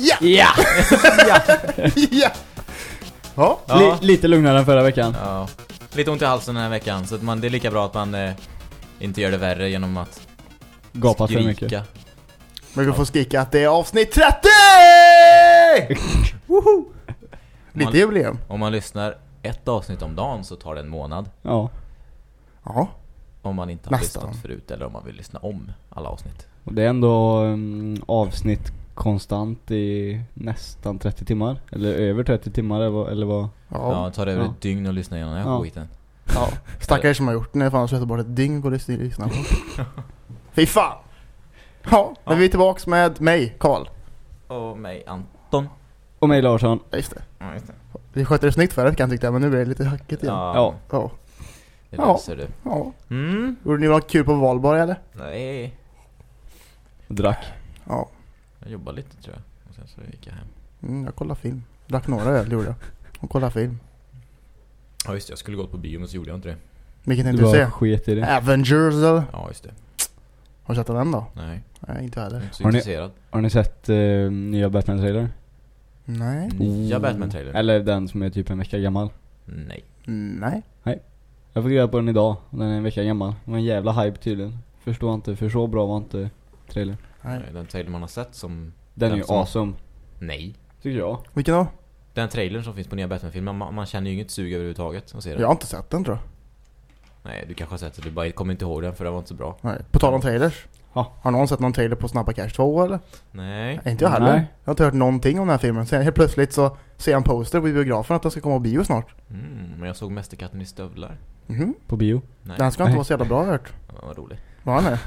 Ja! Ja! ja! Ja, Ja. Li- lite lugnare än förra veckan. Ja. Lite ont i halsen den här veckan, så att man, det är lika bra att man eh, inte gör det värre genom att Gapat för skrika. mycket. men vi får skrika att det är avsnitt 30! Woho! Lite jubileum. Om man lyssnar ett avsnitt om dagen så tar det en månad. Ja. Ja. Om man inte har Nästan. lyssnat förut eller om man vill lyssna om alla avsnitt. Och det är ändå um, avsnitt konstant i nästan 30 timmar. Eller över 30 timmar eller vad? Eller vad? Ja, Ja. det tar över Ja. ett dygn att lyssna igenom den här Ja. skiten. ja. Stackare som har gjort det. När fan suttit bort ett dygn på att lyssna på. Fy fan! Ja, men Ja. vi är tillbaks med mig, Karl. Och mig, Anton. Och mig Larsson. Ja, just det. Ja, just det. Vi skötte det snyggt förra veckan tyckte jag, men nu blir det lite hackigt igen. Ja. Ja, det Ja. löser du. ja. Mm. Gjorde ni något kul på valborg eller? Nej, Och drack. Ja. jag jobbar lite tror jag. Och sen så gick jag hem. Mm, jag kollade film. Drack några öl gjorde jag. Och kollade film. Ja just det, jag skulle gått på bio men så gjorde jag inte det. Vilken Du tänkte du bara se? sket i det. Avengers eller? Ja just det. Har du sett den då? Nej, Nej, inte jag jag är heller. inte så Har ni-. Har ni sett uh, nya Batman-trailer? Nej. Nya Batman-trailern? Eller den som är typ en vecka gammal. Nej. Nej. Jag fick reda på den idag. Den är en vecka gammal. Det var en jävla hype tydligen. Förstår inte, för så bra var inte trailern. Nej. Nej. Den trailer man har sett som... Den är Den ju som- awesome. Nej. Tycker jag. Vilken då? Den trailern som finns på nya Batman-filmen, man, man känner ju inget sug överhuvudtaget att se den. Jag har inte sett den tror jag. Nej, du kanske har sett det, du bara kommer inte ihåg den för den var inte så bra. Nej. På tal om trailers. Ja. Har någon sett någon trailer på Snabba Cash 2 eller? Nej. Nej, inte jag heller. Nej. Jag har inte hört någonting om den här filmen. Sen helt plötsligt så ser jag en poster på biografen att den ska komma på bio snart. Mm, men jag såg Mästerkatten i stövlar. Mhm. På bio. Nej, Den ska inte Nej. vara så jävla bra hört. Ja, vad roligt. Var han är?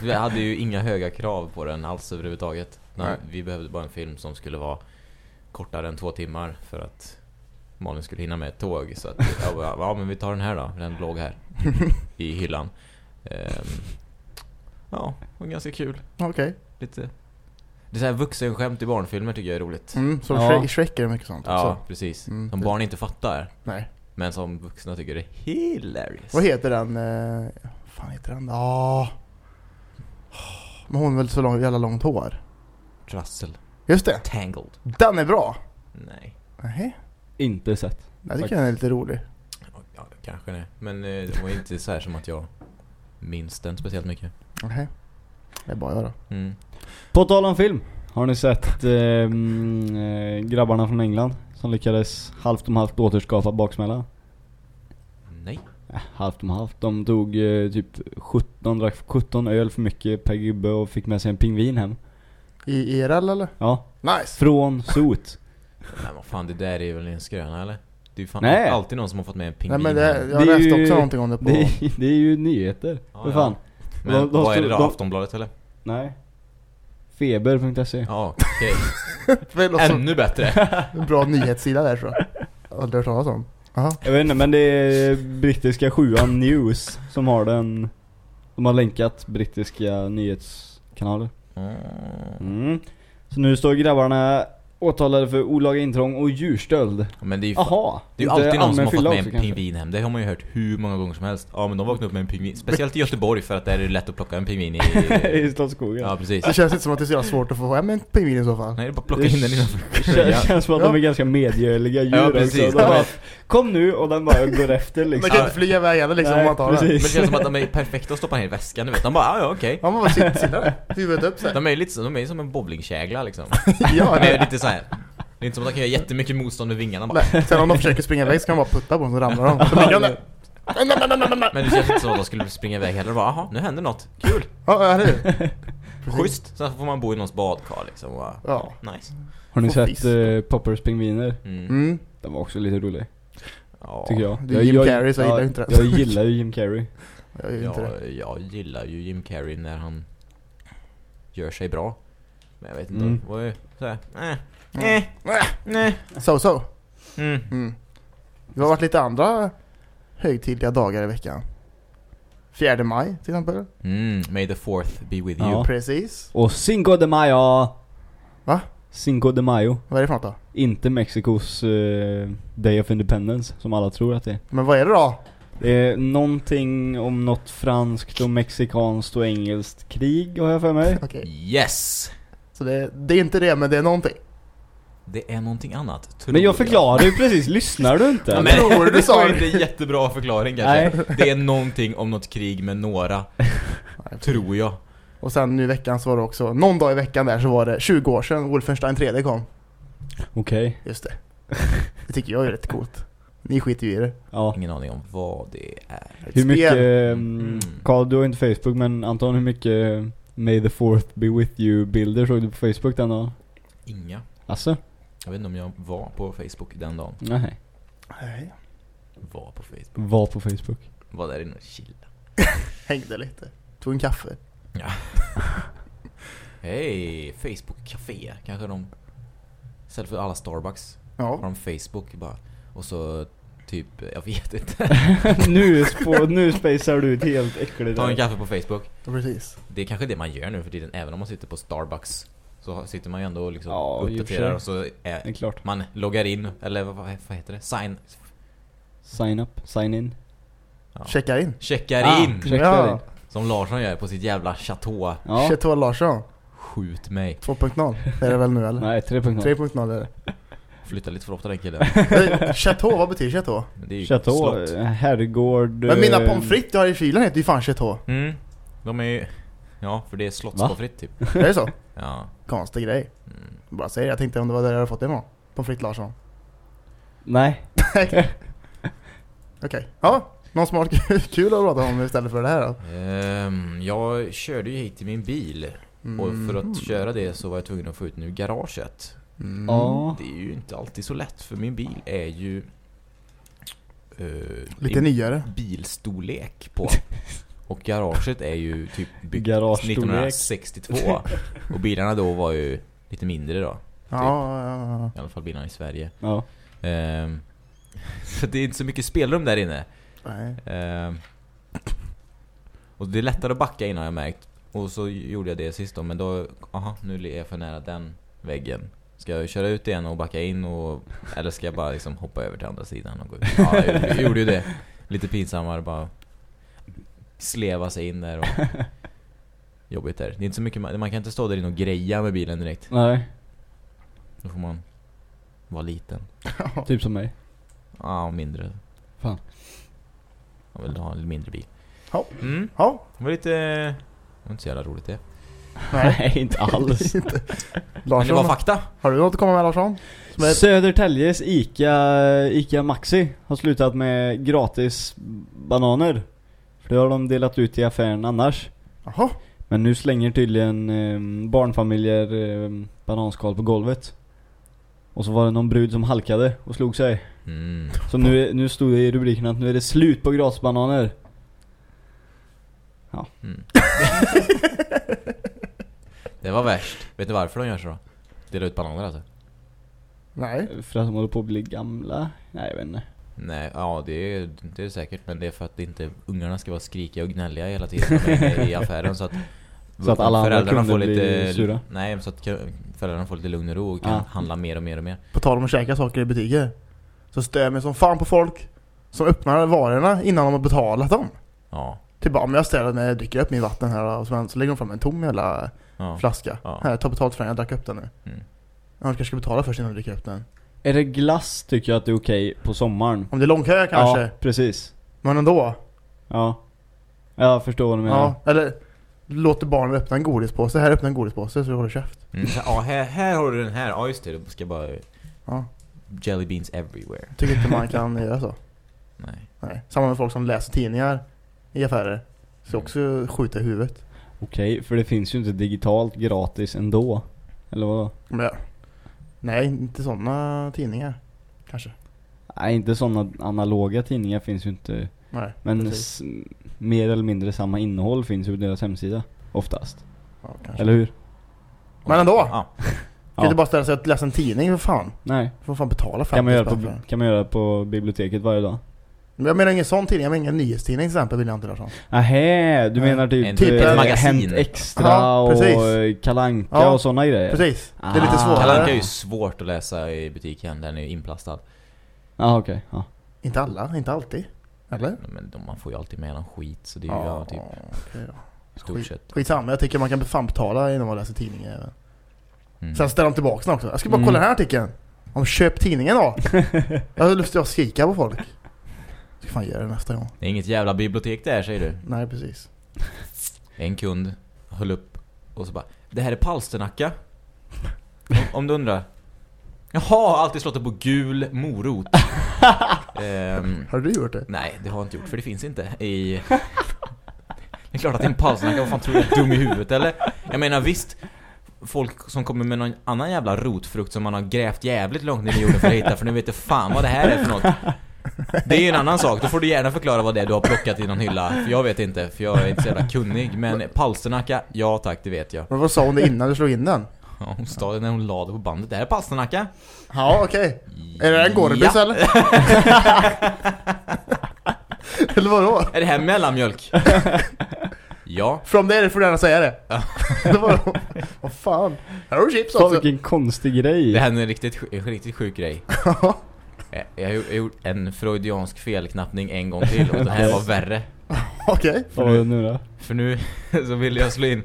Vi hade ju inga höga krav på den alls överhuvudtaget. Nej, vi behövde bara en film som skulle vara kortare än två timmar för att Malin skulle hinna med ett tåg. Så att, ja, bara, ja men vi tar den här då. Den låg här i hyllan. Ehm, ja, det var ganska kul. Okej. Lite... Det är så här vuxenskämt i barnfilmer tycker jag är roligt. Mm, så Ja. Shrek, är det mycket sånt Ja, också. precis. Mm, Som det- barn inte fattar. Nej. Men som vuxna tycker det är hilarious. Vad heter den? Eh, vad fan heter den? Ja. Men hon har väl så lång, jävla långt hår? Trassel. Just det. Tangled. Den är bra. Nej. Nej. Inte sett. Jag tycker den är lite rolig. Ja, kanske det. Men eh, det var inte så här som att jag minns den speciellt mycket. Nej. Det är bara jag då. Mm. På tal om film. Har ni sett ehm, eh, grabbarna från England? Som lyckades halvt om halvt återskapa baksmälla? Nej. Äh, halvt om halvt. De tog eh, typ 17, drack 17 öl för mycket per gubbe och fick med sig en pingvin hem. I IRL eller? Ja. Nice. Från Sot. Men vad fan, det där är väl en skröna eller? Det är ju fan Nej. alltid någon som har fått med en Nej pingvin men det, jag Det är läste ju- också någonting om det på... Det är, det är ju nyheter. Ja, ja. fan. Men de- de vad är det stod- då? de- Aftonbladet eller? Nej. Feber.se. Ja, okej. Som Ännu bättre. en bra nyhetssida där tror jag. Aldrig hört talas om. Jaha. Jag vet inte men det är brittiska sjuan News som har den. De har länkat brittiska nyhetskanaler. Mm. mm. Så nu står grabbarna åtalade för olaga intrång och djurstöld. Men det är ju Jaha. det är ju alltid någon som har fått med en kanske. pingvin hem. Det har man ju hört hur många gånger som helst. Ja men de vaknade upp med en pingvin. Speciellt i Göteborg för att där är det lätt att plocka en pingvin i... I Slottsskogen. Ja precis. Det känns inte som att det är så svårt att få hem en pingvin i så fall. Nej, det är bara att plocka in den innanför. Det känns, som att de är Ja. ganska medgörliga djur Ja, precis. också. De bara, Kom nu och den bara går efter Man liksom. kan inte flyga iväg heller liksom om man tar den. Men det precis. känns som att de är perfekta att stoppa ner i väskan, du vet. De bara, ja ja okej. Ja man bara sitter där. Huvudet upp så här. De är ju lite så, de är som en bowlingkägla liksom. Ja, Det är det. lite så här. Det är inte som att de kan göra jättemycket motstånd med vingarna bara. Nej. Sen om de försöker springa iväg så kan man bara putta på dem så ramlar de. Så ligger de där. Men det känns inte som att de skulle springa iväg heller. Bara, Jaha, nu händer något. Kul. Ja, eller hur? Schysst. Sen får man bo i någons badkar liksom. Och, bara, Ja. nice. Har ni sett fisk. uh, Poppers pingviner? Mm. Mm. Den var också lite rolig. Ja. Tycker jag. Det är Jim Carrey, så jag gillar inte det. Jag gillar ju Jim Carrey. Jag gör ju inte det. Jag, jag gillar ju Jim Carrey när han gör sig bra. Men jag vet inte, Mm. vad är såhär, eh, Äh, nej. So so. Mm. Mm. Det har varit lite andra högtidliga dagar i veckan. 4 maj till exempel. Mm, may the fourth be with Ja. you. Precis. Och Cinco de Mayo! Va? Cinco de Mayo. Vad är det för något då? Inte Mexikos eh, Day of Independence, som alla tror att det är. Men vad är det då? Det är någonting om något franskt och mexikanskt och engelskt krig, har jag för mig. Okej. Yes! Så det, det är inte det, men det är någonting. Det är någonting annat. tror Men jag förklarade ju precis, lyssnar du inte? Men, tror du det sa inte en jättebra förklaring kanske. Det är någonting om något krig med några, tror jag. Och sen nu i veckan så var det också, någon dag i veckan där så var det 20 år sedan Wolfenstein 3D kom. Okej, Just det. Det tycker jag är rätt coolt. Ni skiter ju i det. ja. Ingen aning om vad det är. Ett Hur mycket, Mm. mm. Carl du har inte Facebook men Anton hur mycket May the fourth be with you bilder såg du på Facebook den dagen? Inga. Alltså? Jag vet inte om jag var på Facebook den dagen. Nej. Nej. Var på Facebook. Var på Facebook. Var där inne och chilla. Hängde lite. Tog en kaffe. Hej, Facebook Café. Kanske de... Istället för alla Starbucks har Ja. de Facebook bara. Och så typ, jag vet inte. nu, spå, nu spacear du ut helt äckligt Ta en kaffe på Facebook. Precis. Det är kanske det man gör nu för tiden, även om man sitter på Starbucks. Så sitter man ju ändå och liksom Ja, uppdaterar och så Det är man loggar in, eller vad, vad heter det? Sign... Sign up, sign in. Ja. Checka in. Checkar Ah, in! checkar Ja. in. Som Larsson gör på sitt jävla chateau. Ja. Chateau Larsson. Skjut mig. 2.0. Det är det väl nu eller? Nej, 3.0. 3.0 är det. Flyttar lite för ofta den killen. Chateau, vad betyder Chateau? Det är ju Chateau, slott. eh, herrgård. Men mina eh, pommes frites jag har i kylen heter ju fan Chateau. Mm. De är ju... Ja, för det är slottspåfritt typ. Är det så? Ja. Konstig grej. Mm. Bara säger jag tänkte om det var där jag hade fått det ifrån. Pommes frites Larsson. Nej. Okej. Ja, någon som har kul att prata om istället för det här då? Ehm, jag körde ju hit i min bil. Och för Mm. att köra det så var jag tvungen att få ut ur garaget. Mm. Ja. Det är ju inte alltid så lätt för min bil är ju... eh, Lite nyare. bilstorlek på. Och garaget är ju typ byggt Garagestorlek. 1962. Och bilarna då var ju lite mindre då. Ja, ja, ja. I alla fall bilarna i Sverige. Ja. Ehm, så det är inte så mycket spelrum där inne. Nej. Ehm, och det är lättare att backa in har jag märkt. Och så gjorde jag det sist då, men då, aha, nu är jag för nära den väggen. Ska jag köra ut igen och backa in och, eller ska jag bara liksom hoppa över till andra sidan och gå ut? Ja, jag gjorde- jag gjorde ju det. Lite pinsammare bara sleva sig in där och jobbigt där. Det är inte så mycket, man, man kan inte stå där inne och greja med bilen direkt. Nej, Då får man vara liten. typ som mig. Ja, mindre. Fan. Jag vill ha en mindre bil. Ja. Mm. Ja. Det var lite... Det var inte så jävla roligt det. Nej. Nej, inte alls. Inte. Men det Larsson, var fakta. har du något att komma med Larsson? Är Södertäljes Ica, Ica Maxi har slutat med gratis bananer. För det har de delat ut i affären annars. Jaha. Men nu slänger tydligen eh, barnfamiljer eh, bananskal på golvet. Och så var det någon brud som halkade och slog sig. Mm. Så nu, nu stod det i rubriken att nu är det slut på gratisbananer. Mm. det var värst. Vet du varför de gör så då? Delar ut bananer alltså? Nej. För att de håller på att bli gamla? Nej jag vet inte. Nej, ja det är, det är säkert. Men det är för att inte ungarna ska vara skrikiga och gnälliga hela tiden i affären. Så att, Så att alla föräldrarna får lite, sura? Nej, så att föräldrarna får lite lugn och ro och kan Ah. handla mer och mer och mer. På tal om att käka saker i butiker. Så stör jag mig som fan på folk som öppnar varorna innan de har betalat dem. Ja. Typ bara, om jag ställer mig och dricker upp min vatten här och så, så lägger de fram en tom jävla ja. flaska. Ja. Här, ta betalt för den, jag drack upp den nu. Mm. Ja, du kanske ska betala först innan du dricker upp den. Är det glass tycker jag att det är okej på sommaren? Om det är långkö kanske. Ja, precis. Men ändå. Ja. Jag förstår vad du menar. Ja. Eller låter barnen öppna en godispåse. Här öppna en godispåse så du håller käft. Mm. Ja, här, här har du den här. Ja, just det. Du ska bara... Ja. Jelly beans everywhere. Tycker inte man kan göra så. Nej. Nej. Samma med folk som läser tidningar i affärer. Ska Mm. också skjuta i huvudet. Okej, för det finns ju inte digitalt gratis ändå. Eller vadå? Men, ja. Nej, inte sådana tidningar. Kanske. Nej, inte sådana analoga tidningar finns ju inte. Nej, Men mer eller mindre samma innehåll finns ju på deras hemsida. Oftast. Ja, kanske. Eller hur? Men ändå. Ja. Du kan inte bara ställa sig och läsa en tidning för fan. Nej. Får fan betala 50 Kan man, göra på, för det. kan man göra på biblioteket varje dag? Jag menar ingen sån tidning, jag menar ingen nyhetstidning till exempel, William Larsson. Nähä, du menar typ, En- typ eh, ett magasin. Hänt Extra Ja, och eh, Kalanka Ja, och sådana grejer? Precis. Det är lite Ah. svårare. Kalle Anka är ju svårt att läsa i butiken, den är ju inplastad. Ja okej, ja. Inte alla, inte alltid. Eller? Men de, man får ju alltid med någon skit, så det är ju ja, typ okej då. i stort Skit. sett. Skitsamma, jag tycker man kan fan betala innan man läser tidningen även. Mm. Sen ställer de tillbaka den också. Jag ska bara Mm. kolla den här artikeln. Om köp tidningen då. jag har lust att skrika på folk. Ska fan göra det nästa gång. Det är inget jävla bibliotek där, säger du. Nej, precis. En kund höll upp och så bara Det här är Palsternacka om, om du undrar Jaha, alltid slått det på gul morot Ehm, Har du gjort det? Nej, det har jag inte gjort för det finns inte i Det är klart att det är en Palsternacka, vad fan tror du är dum i huvudet eller? Jag menar visst Folk som kommer med någon annan jävla rotfrukt som man har grävt jävligt långt ner i jorden för att hitta För nu vet jag fan vad det här är för något Det är ju en annan sak, då får du gärna förklara vad det är du har plockat i någon hylla För jag vet inte, för jag är inte så jävla kunnig Men palsternacka, ja tack, det vet jag Men vad sa hon det innan du slog in den? Ja, hon sa det när hon la det på bandet, det här är palsternacka Ja, okej. Är det en Gorbis ja. eller? eller vadå? Är det här mellanmjölk? ja Från det får du gärna säga det. Ja. Vad fan? Här har du chips också. vilken konstig grej. Det här är en riktigt, en riktigt sjuk grej Jag- Jag har gjort- en freudiansk felknappning en gång till och den här var värre Okej. Vad var det nu då? För nu så ville jag slå in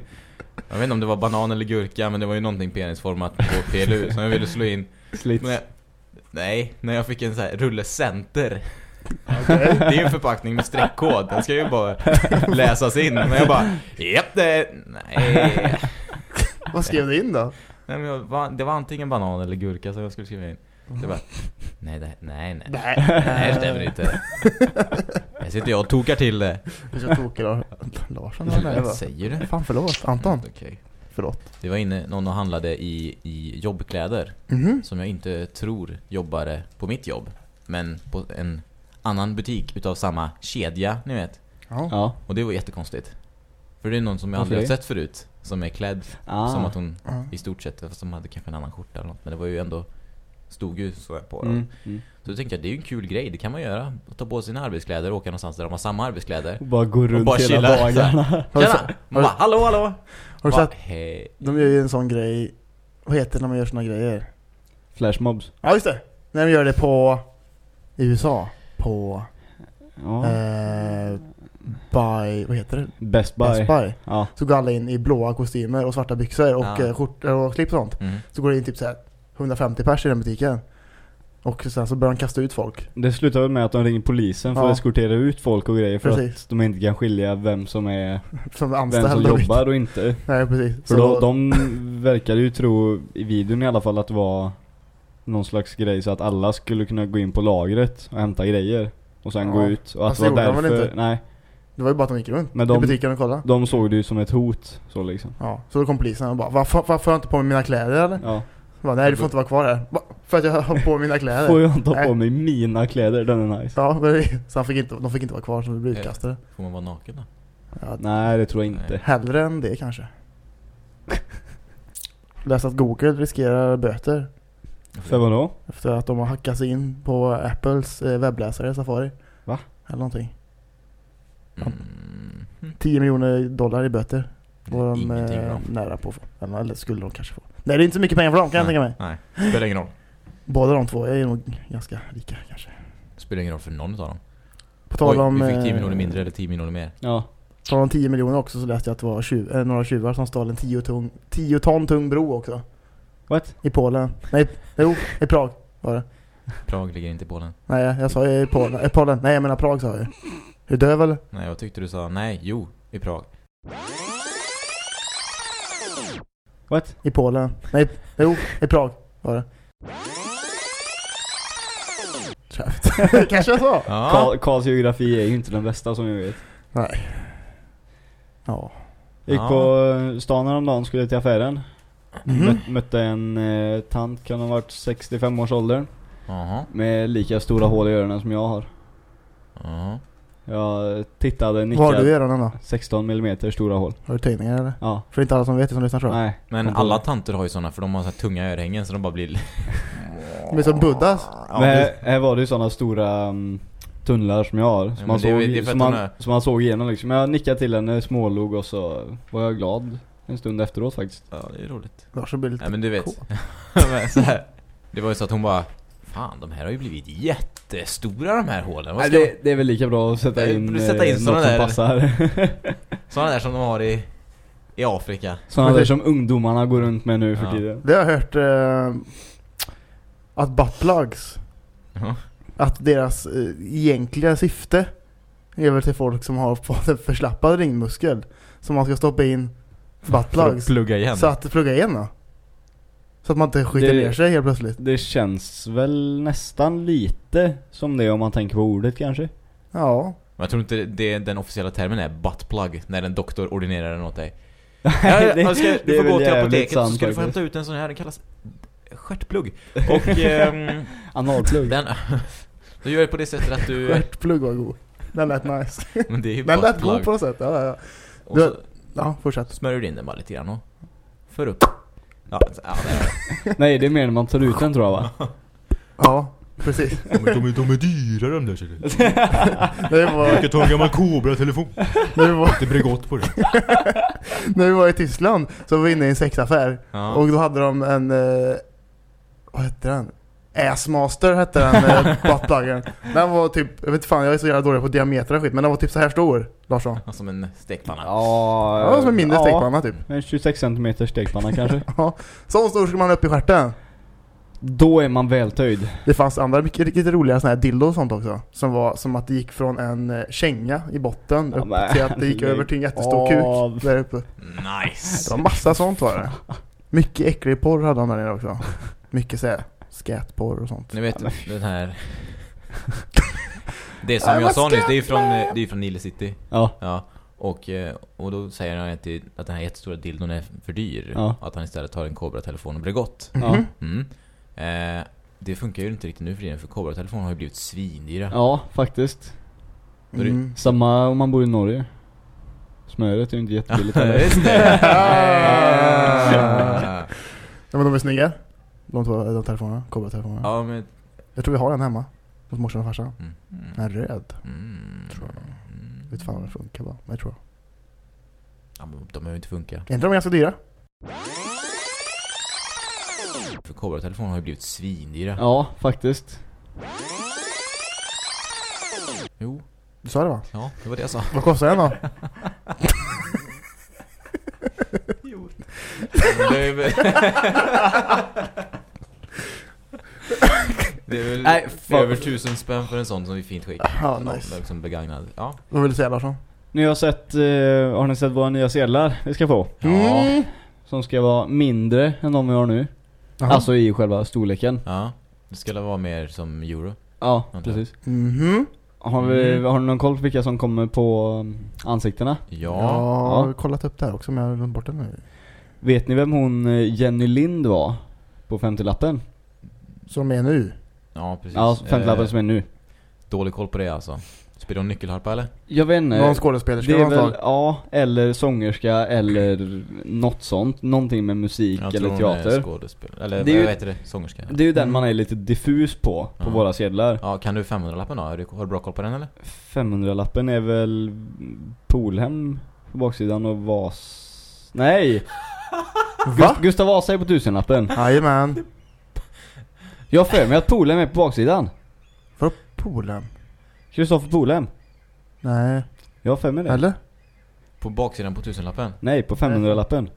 Jag vet inte om det var banan eller gurka men det var ju någonting penisformat på PLU som jag ville slå in Slits. men jag, Nej, när jag fick en så här rulle center Okej. Det är ju en förpackning med streckkod, den ska ju bara läsas in Men jag bara, japp det, nej Vad skrev du in då? Nej, men jag, det var antingen banan eller gurka som jag skulle skriva in. Det var, nej, det, nej, nej. Nej. Nej, det stämmer inte. Här sitter jag och tokar till det. Du är så tokig då. Larsson var det Vad va? säger du? Fan förlåt. Anton. Okej. Förlåt. Det var inne någon och handlade i, i jobbkläder. Mhm. Som jag inte tror jobbade på mitt jobb. Men på en annan butik utav samma kedja, ni vet. Ja. Och det var jättekonstigt. För det är någon som jag Varför aldrig har det? sett förut. Som är klädd Ah. som att hon Ja. i stort sett, fast de hade kanske en annan skjorta eller något. Men det var ju ändå, stod ju så här på dem. Mm. Mm. Så då tänkte jag, det är ju en kul grej, det kan man göra. Ta på sina arbetskläder och åka någonstans där de har samma arbetskläder. Och bara gå runt bara hela dagarna. Tjena! Man bara, hallå hallå! har du sett? Hej. De gör ju en sån grej. Vad heter det när man gör såna grejer? Flashmobs. Ja just det. När de gör det på i USA. På Ja. eh, by, vad heter det? Best Buy. Best Buy. Ja. Så går alla in i blåa kostymer och svarta byxor och Ja. ja. skjortor och klipp och sånt. Mm. Så går det in typ så här 150 pers i den butiken. Och sen så börjar de kasta ut folk. Det slutar väl med att de ringer polisen för Ja. att eskortera ut folk och grejer för Precis. att de inte kan skilja vem som är Som vem anställda. som jobbar och inte. Nej precis. För Så då, de verkade ju tro i videon i alla fall att det var någon slags grej så att alla skulle kunna gå in på lagret och hämta grejer och sen Ja. gå ut. Och att Fast det var de därför, inte? nej, Det var ju bara att de gick runt Men i de- butiken och kollade. de såg det ju som ett hot så liksom. Ja, så då kom polisen och bara varför, varför har jag inte på mig mina kläder eller? Ja. Bara, Nej du får inte vara kvar här. "Va? För att jag har på mina kläder. Får jag inte ha Nej. på mig mina kläder, den är nice. Ja, så han fick inte, de fick inte vara kvar de blev utkastade. Får man vara naken då? Ja, Nej det tror jag inte. hellre än det kanske. Läst att Google riskerar böter För vadå? efter att de har hackat sig in på Apples eh, webbläsare Safari. Va? Eller någonting. Mm. 10 miljoner dollar i böter. Var de eh, nära på att få. Eller skulle de kanske få. Nej det är inte så mycket pengar för dem kan jag tänka mig. Nej, spelar ingen roll. Båda de två är nog ganska rika kanske. Spelar ingen roll för någon av dem. På tal Oj, om... vi fick 10 eh, miljoner mindre eller 10 miljoner mer. Ja. På tal om 10 miljoner också så läste jag att det var tjuv, eh, några tjuvar som stal en 10 ton, 10 ton tung bro också. What? I Polen. Nej, jo, i Prag var det. Prag ligger inte i Polen. Nej, jag, sa i Polen. I Polen. Nej, jag menar Prag sa jag ju. Är du döv eller? Nej, jag tyckte du sa nej, jo, i Prag. What? I Polen. Nej, jo, i Prag var det. Kanske jag sa. Ja. Karl, Karls geografi är ju inte den bästa som vi vet. Nej. Ja. Jag gick på eh, stan häromdagen, skulle till affären. Mhm. Möt, mötte en eh, tant, kan ha varit 65 års ålder. Med lika stora hål i öronen som jag har. Jaha. Jag tittade, Vad har nickade. du i öronen då? 16 mm stora hål. Har du tidningar eller? Ja. För inte alla som vet det som lyssnar tror jag. Nej. Men kom alla det. tanter har ju såna för de har så här tunga örhängen så de bara blir... De är som buddhas. Ja, Men det- här, här var det ju sådana stora um, tunnlar som jag har. Som, men man, det är- såg, det är för som, man, är- som man såg igenom liksom. Jag nickade till henne, smålog och så var jag glad en stund efteråt faktiskt. Ja, det är roligt. Lars blir lite Nej men du vet. så här, det var ju så att hon bara Fan, de här har ju blivit jättestora de här hålen. Vad Nej, det, det är väl lika bra att sätta in, du sätta in eh, såna något som där- passar. Sådana där som de har i, i Afrika. Sådana där det- som ungdomarna går runt med nu för Ja. tiden. Det har jag hört eh, att buttplugs, Ja. att deras eh, egentliga syfte är väl till folk som har fått en förslappad ringmuskel. Som man ska stoppa in För att buttplugs. plugga igen. Så att plugga igen då. Så att man inte skiter Det- ner sig helt plötsligt. Det känns väl nästan lite som det om man tänker på ordet kanske. Ja. Men jag tror inte det, den officiella termen är buttplug när en doktor ordinerar den åt dig. det, Ja, jag ska, det du får gå till apoteket så sant ska du få hämta ut en sån här, den kallas stjärtplugg. Och ehm, Analplugg. den... Du gör det på det sättet att du... Stjärtplugg var god. Den lät nice. Men det är ju Den lät god på något sätt. Ja, ja, Du- så ja fortsätt. smörjer du in den bara lite grann och för upp. Ja, ja det. Nej, det är mer när man tar ut den tror jag va? Ja, precis. De är, de är, de är dyra de där du. När vi var, Jag ska ta en gammal Cobra-telefon. när vi var, Det blir gott på det. när vi var i Tyskland så var vi inne i en sexaffär. Ja. Och då hade de en... Eh, vad hette den? Assmaster hette den eh, buttpluggen. Den var typ, jag vet inte fan jag är så jävla dålig på diameter och skit men den var typ så här stor, Larsson. Som en stekpanna. Ja, som en mindre ja, stekpanna typ. En 26 cm stekpanna kanske. Ja, så stor skulle man ha upp i stjärten. Då är man vältöjd. Det fanns andra mycket riktigt roliga sådana här dildo och sånt också. Som var som att det gick från en eh, känga i botten Ja, upp men, till att det gick över till en jättestor av. kuk där uppe. Nice! Det var massa sånt var det. Mycket äcklig porr hade han där nere också. Mycket såhär skatporr och sånt. Ni vet den här... Det som Nej, jag sa nyss, det är ju från, det är från Nile City. Ja. Ja. Och, eh, och då säger han att, det, att den här jättestora dildon är för dyr. Ja. Att han istället tar en Cobra-telefon och Bregott. Ja. Mhm. Mm. Eh, det funkar ju inte riktigt nu för tiden för Cobra-telefoner har ju blivit svindyra. Ja, faktiskt. Mm. Samma om man bor i Norge. Smöret är ju inte jättebilligt heller. Just det! Ja, men de är snygga. De två de telefonerna, Cobra-telefonerna. ja, men... Jag tror vi har en hemma. Hos morsan och farsan. Mm. En röd. Mm. Tror jag. Mm. Vet fan om det funkar bara. Men jag tror. Ja, men de behöver inte funka. Är inte de ganska dyra? För Cobra-telefoner har ju blivit svindyra. Ja, faktiskt. Jo, Du sa det va? ja, det var det jag sa. Vad kostar den då? Det är väl... Det är väl Nej, fan. över tusen spänn för en sån som är i fint skick. Ja, nice. Liksom begagnad. Ja. Vad vill du säga Larsson? Ni har sett, eh, har ni sett våra nya sedlar vi ska få? Ja. Mm. Som ska vara mindre än de vi har nu. Jaha. Alltså i själva storleken. Ja. Det skulle vara mer som euro. Ja, precis. Mhm. Har, vi, Mm. har ni någon koll på vilka som kommer på um, ansiktena? Ja. Ja, jag har kollat upp det här också men jag har glömt bort det nu. Vet ni vem hon eh, Jenny Lind var? På 50-lappen? Som är nu. Ja, precis. Ja, 50-lappen Eh, som är nu. Dålig koll på det alltså. Spelar hon nyckelharpa eller? Jag vet inte. Någon skådespelerska Det är väl, ja, eller sångerska eller något sånt. Någonting med musik Jag eller hon är teater. skådespelare. Eller Det är ju- vad heter det? Sångerska. Det är ju den Mm. man är lite diffus på, på Ja. våra sedlar. Ja, kan du 500-lappen då? Har du, har du bra koll på den eller? 500-lappen är väl Polhem på baksidan och Vas... Nej! Va? Gust- Gustav Vasa är på tusenlappen. Jajamän. Jag har för mig att Polhem är på baksidan. Vadå Polen? Kristoffer Polhem. Nej. Jag har för mig det. Eller? På baksidan på tusenlappen? Nej, på 500-lappen.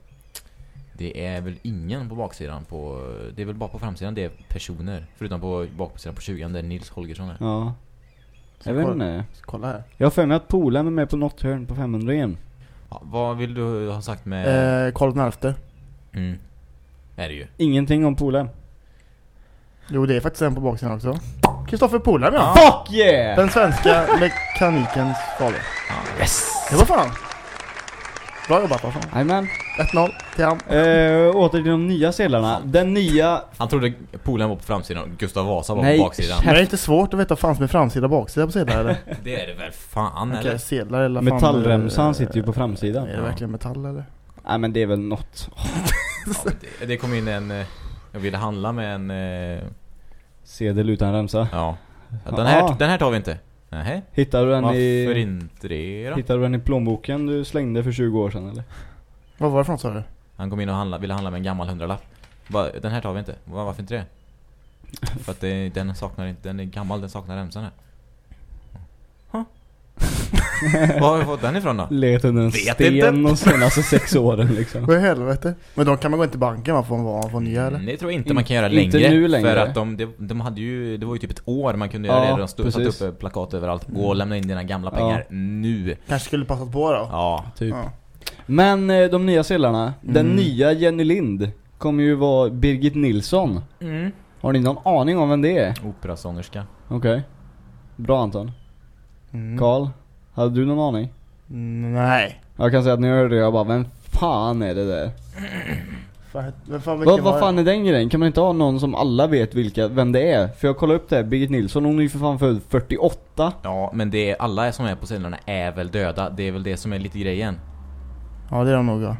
Det är väl ingen på baksidan på... Det är väl bara på framsidan det är personer. Förutom på baksidan på 20 där Nils Holgersson är. Ja. Jag vet inte. Kolla här. Jag har för mig att Polhem är med på något hörn på 500 igen. Ja, vad vill du ha sagt med... Eh, Karl XI. Mm. Är det ju. Ingenting om Polhem. Jo det är faktiskt en på baksidan också. Kristoffer Polhem ja. Fuck yeah! Den svenska mekanikens fader. Ja. Yes! Det var fan. Bra jobbat Larsson. Jajamän. 1-0 till han. Eh, åter till de nya sedlarna. Den nya... Han trodde polen var på framsidan och Gustav Vasa var Nej. på baksidan. Men det är inte svårt att veta vad fan som är framsida och baksida på sedlar eller? Det är det väl fan Okej, eller? sedlar eller fan, Metallremsan eh, sitter ju på framsidan. Är det verkligen metall eller? Nej men det är väl något. Ja, det, det kom in en... Jag ville handla med en... eh, Sedel utan remsa. Ja. den, här, den här tar vi inte. Nej. Hittar du den Varför i... inte det då? Hittar du den i plånboken du slängde för 20 år sedan eller? Vad var det för något sa du? Han kom in och handla, ville handla med en gammal hundralapp. Bara, den här tar vi inte. Va- Varför inte det? För att det, den saknar inte, den är gammal, den saknar remsan här. Var har vi fått den ifrån då? Legat under en Vet sten inte. de senaste sex åren liksom. Vad i helvete? Men då kan man gå in till banken va? Får man få nya eller? Mm, det tror jag inte man kan göra Inte längre. nu längre. För att de, de, de hade ju, det var ju typ ett år man kunde göra Ja, det. De stod, satte precis. upp plakat överallt. Gå och lämna in dina gamla Ja. pengar nu. Kanske skulle passat på då? Ja. Typ. Ja. Men eh, de nya sedlarna. Den Mm. nya Jenny Lind kommer ju vara Birgit Nilsson. Har ni någon aning om vem det är? Operasångerska. Okej. Bra Anton. Mm. Karl, hade du någon aning? Nej. Jag kan säga att när jag hörde det, jag bara, vem fan är det där? Fan, vem fan, Vad, vilken vad var fan är den grejen? Kan man inte ha någon som alla vet vilka, vem det är? För jag kollade upp det här, Birgit Nilsson, hon är ju för fan född 48. Ja, men det är, alla som är på sedlarna är väl döda. Det är väl det som är lite grejen. Ja det är de nog ja.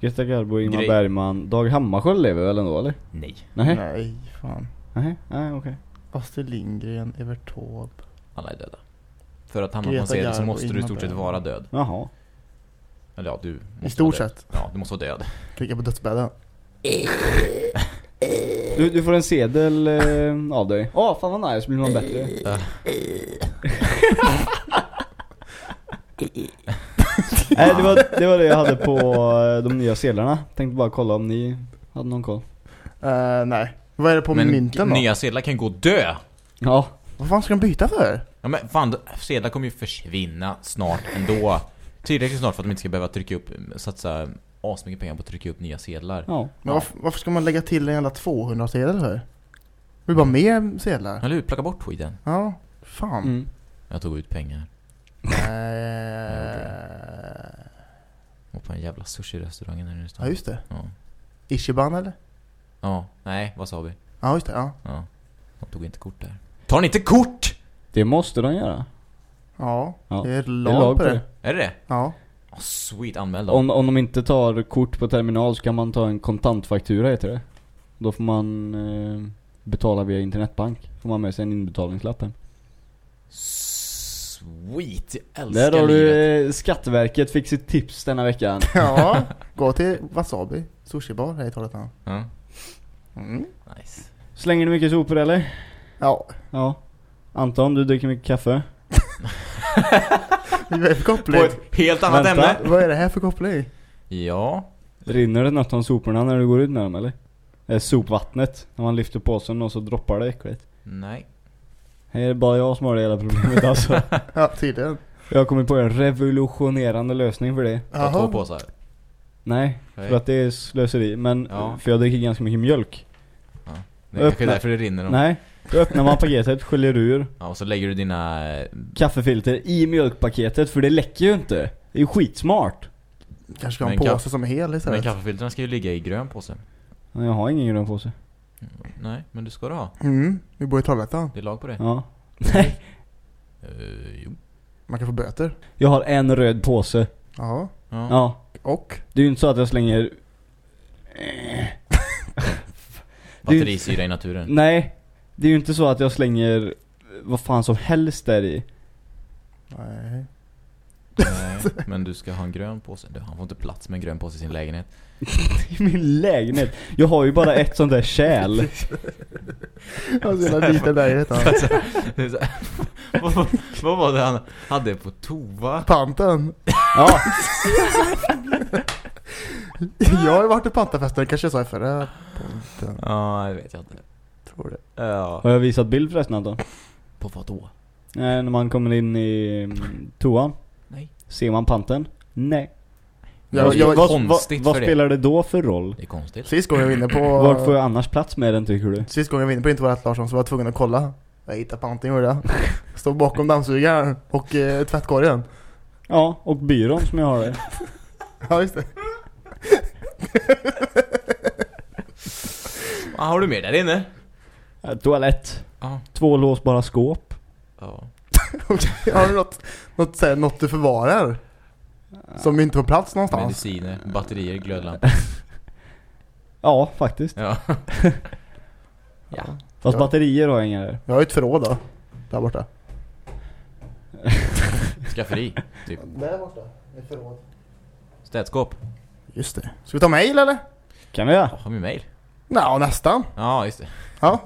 Greta Garbo, Ingmar Grej- Bergman, Dag Hammarskjöld lever väl ändå eller? Nej. Nej? Nej, fan. Nej, nej okej. Astrid Lindgren, Evert Taube. Alla är döda. För att hamna på Greta en sedel så Garbo, måste du i stort sett vara död. Jaha. Eller ja, du måste I stort vara död. sett. Ja, du måste vara död. Klicka på dödsbädden. Du, du får en sedel eh, av dig. Åh, fan vad nice, blir man bättre. Nej, det var, det var det jag hade på eh, de nya sedlarna. Tänkte bara kolla om ni hade någon koll. Eh, nej. Vad är det på men mynten då? nya sedlar kan gå dö! Ja, Vad fan ska de byta för? Ja men fan, sedlar kommer ju försvinna snart ändå. Tillräckligt snart för att de inte ska behöva trycka upp, satsa asmycket pengar på att trycka upp nya sedlar. ja. Men varför, varför ska man lägga till en jävla 200-sedel för? Det blir bara mer sedlar. Eller hur? Plocka bort skiten. Ja, fan. Mm. Jag tog ut pengar. Nej. Och på en jävla sushi-restaurangen här i Ja just det. Ja. Ichiban eller? Ja, nej, wasabi. Ja just det, ja. Ja. De tog inte kort där. Tar ni inte kort? Det måste de göra. Ja, Ja, det är Det är lag, på det. Är det det? Ja. Oh, sweet, anmäl dem. Om, om de inte tar kort på terminal så kan man ta en kontantfaktura heter det. Då får man eh, betala via internetbank. Får man med sig en inbetalningslapp hem. Sweet, jag älskar Där har du eh, Skatteverket fick sitt tips denna veckan. Ja, gå till Wasabi, sushibar här i Trollhättan. Ja, Mm. nice. Slänger du mycket sopor eller? Ja, Ja. Anton, du dricker mycket kaffe. vad är det för koppling? På ett helt annat Vänta. ämne. Vad är det här för koppling? Ja. Rinner det något om soporna när du går ut med dem eller? Är sopvattnet. När man lyfter påsen och så droppar det äckligt. Nej. Här är det bara jag som har det hela problemet alltså. Ja, tydligen. Jag har kommit på en revolutionerande lösning för det. Ta två påsar. Nej, Nej. för att det är slöseri. Men Ja. för jag dricker ganska mycket mjölk. Det är kanske Öppna- därför det rinner dem. Nej, då öppnar man paketet, sköljer ur Ja, och så lägger du dina... eh, kaffefilter i mjölkpaketet för det läcker ju inte. Det är ju skitsmart. Kanske ska ha en Men påse kaff- som är hel Men istället. kaffefiltrarna ska ju ligga i grön påse. Men Jag har ingen grön påse. Nej, men du ska det ha. Mm, vi bor i Trollhättan. Det är lag på det. Ja. Nej. Eh, jo. Man kan få böter. Jag har en röd påse. Ja. Ja. Ja. Och? Det är ju inte så att jag slänger... Batterisyra i naturen. Nej. Det är ju inte så att jag slänger vad fan som helst där i. Nej. Nej, men du ska ha en grön påse. Du- Han får inte plats med en grön påse i sin lägenhet. I min lägenhet. Jag har ju bara ett sånt där kärl. Har så jävla liten lägenhet han. Vad, vad- vad var det han hade på toa? Panten. Ja. Jag har ju varit i pantafesten, kanske jag sa i förra. Ja, det vet jag inte. Tror det. Ja. Har jag visat bild förresten Anton? På vad då? Nej, när man kommer in i mm, toan. Nej. Ser man panten? Nej. Det är jag, vad, konstigt vad, vad för det. spelar det då för roll? Det är konstigt. sist gången jag var inne på... Vart får jag annars plats med den tycker du? Sist gången jag var inne på Intervallet Larsson så var jag tvungen att kolla. Jag hittade panten gjorde jag. Stod bakom dammsugaren och eh, tvättkorgen. Ja, och byrån som jag har där. Ja, just det. Vad har du med där inne? Eh, Toalett. Ja. Två låsbara skåp. Ja. Har du något, något, så här, något du förvarar? Som inte får plats någonstans? Mediciner, batterier, glödlampor. Ja, faktiskt. Ja. Ja. Fast Ja. batterier har jag inga där. Jag har ju ett förråd då. Där borta. Skafferi, typ. Där borta. Ett förråd. Städskåp. Just det. Ska vi ta mail eller? Kan vi göra? Har vi mail? Ja, nästan. Ja, just det. Ja.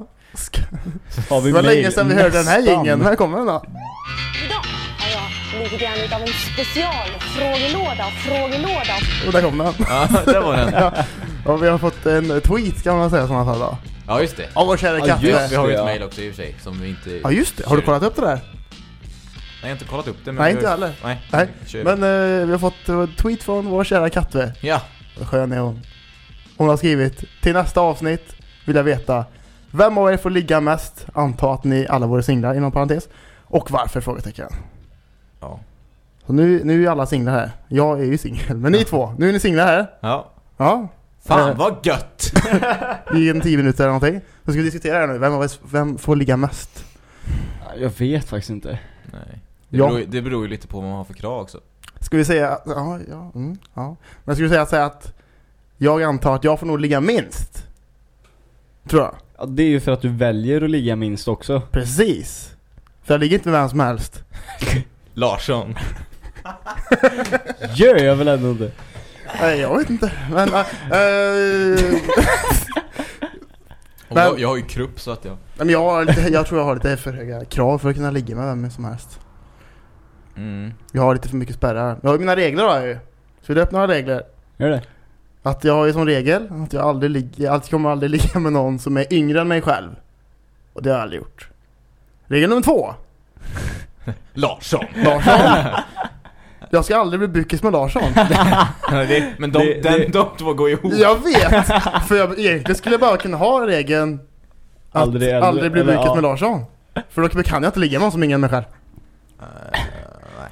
Har vi Det var mail? länge sedan vi hörde den här jingeln. Här kommer den då. Idag har jag lite grann utav en specialfrågelåda, frågelåda. Och där kom den. Ja, där var den. Och vi har fått en tweet kan man säga som han sa då. Ja, just det. Av vår kära Ja, katt. just Vi, har ju ett ja. mail också i och för sig, som vi inte... Ja just det. Har du kollat upp det där? Nej, jag har inte kollat upp det men... Nej inte jag heller. Nej, Nej. Men eh, vi har fått eh, tweet från vår kära kattve. Ja. Vad skön är hon. Hon har skrivit Till nästa avsnitt vill jag veta Vem av er får ligga mest? Anta att ni alla vore singlar inom parentes. Och varför? Frågetecken. Ja. Så nu, nu är alla singlar här. Jag är ju singel. Men ni två, nu är ni singlar här. Ja. Ja. Fan Eh, vad gött! I en tio minuter eller någonting. Så ska vi diskutera här nu. Vem, av er, vem får ligga mest? Jag vet faktiskt inte. Nej. Det, Ja. beror, det beror ju lite på vad man har för krav också. Ska vi säga... Ja, ja, mm, ja. Men ska vi säga så här att jag antar att jag får nog ligga minst. Tror jag. Ja, det är ju för att du väljer att ligga minst också. Precis. För jag ligger inte med vem som helst. Larsson. Gör jag väl ändå inte? Nej, jag vet inte. Men... äh, äh, Och Men- jag, jag har ju krupp så att jag... Nej, men jag, har lite, jag tror jag har lite för höga krav för att kunna ligga med vem som helst. Mm. Jag har lite för mycket spärrar. Jag har ju mina regler har jag ju. Så vill du öppna några regler? Gör det? Att jag har ju som regel att jag aldrig ligger, jag alltid kommer aldrig ligga med någon som är yngre än mig själv. Och det har jag aldrig gjort. Regel nummer två. Larsson! Larsson. jag ska aldrig bli bukis med Larsson. det, men de, Det- den, det- de två går ihop. Jag vet! För jag, egentligen skulle jag bara kunna ha regeln att Aldrig aldrig, äldre- bli eller, bukis ja. med Larsson. För då kan jag inte ligga med någon som är yngre än mig själv.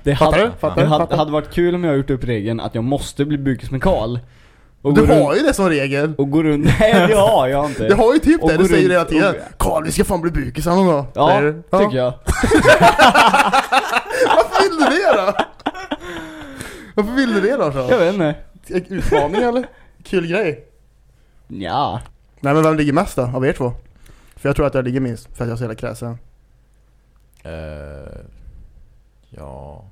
Det Fattar hade, du? Fattar det du? hade, Fattar? hade varit kul om jag gjort upp regeln att jag måste bli bukis med Karl. Och Du har ju det som regel. Och gå runt... Nej det har jag inte. Jag har ju typ det, du säger runt hela tiden. Karl vi ska fan bli bukisar någon dag. Ja, säger du. tycker jag. Varför vill du det då? Varför vill du det då? Så? Jag vet inte. Utmaning eller? Kul grej. Ja. Nej men vem ligger mest då, av er två? För jag tror att jag ligger minst, för att jag är så jävla kräsen. Eh, ja...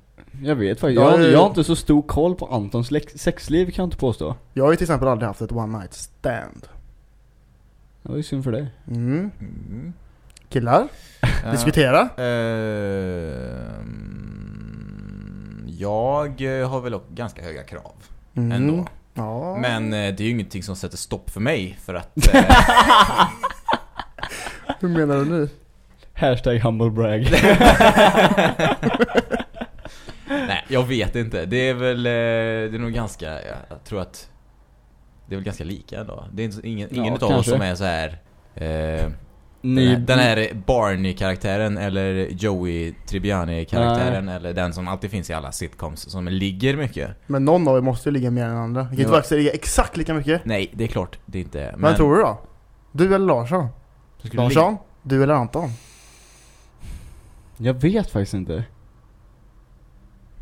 Jag vet faktiskt. Ja, Jag, har- eh, jag har inte så stor koll på Antons sexliv kan jag inte påstå. Jag har ju till exempel aldrig haft ett one night stand. Det var ju synd för dig. Mm. Mm. Killar, Eh, diskutera. ehm, jag har väl också ganska höga krav Mm. ändå. Ja. Men eh, det är ju ingenting som sätter stopp för mig för att... Eh, Hur menar du nu? Hashtag humble brag. nej, jag vet inte. Det är väl... Eh, det är nog ganska... Jag, tror att... Det är väl ganska lika ändå. Det är inte, ingen, Ja, ingen utav oss som är så här. Eh, Ni, den, här, Barney-karaktären eller Joey Tribbiani-karaktären eller den som alltid finns i alla sitcoms som ligger mycket. Men någon av er måste ju ligga mer än den andra. Det kan inte ligga exakt lika mycket. Nej, det är klart det inte är. Men, tror du då? Du eller Larsson? Larsson? Du eller Anton? Jag vet faktiskt inte.